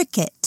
cricket.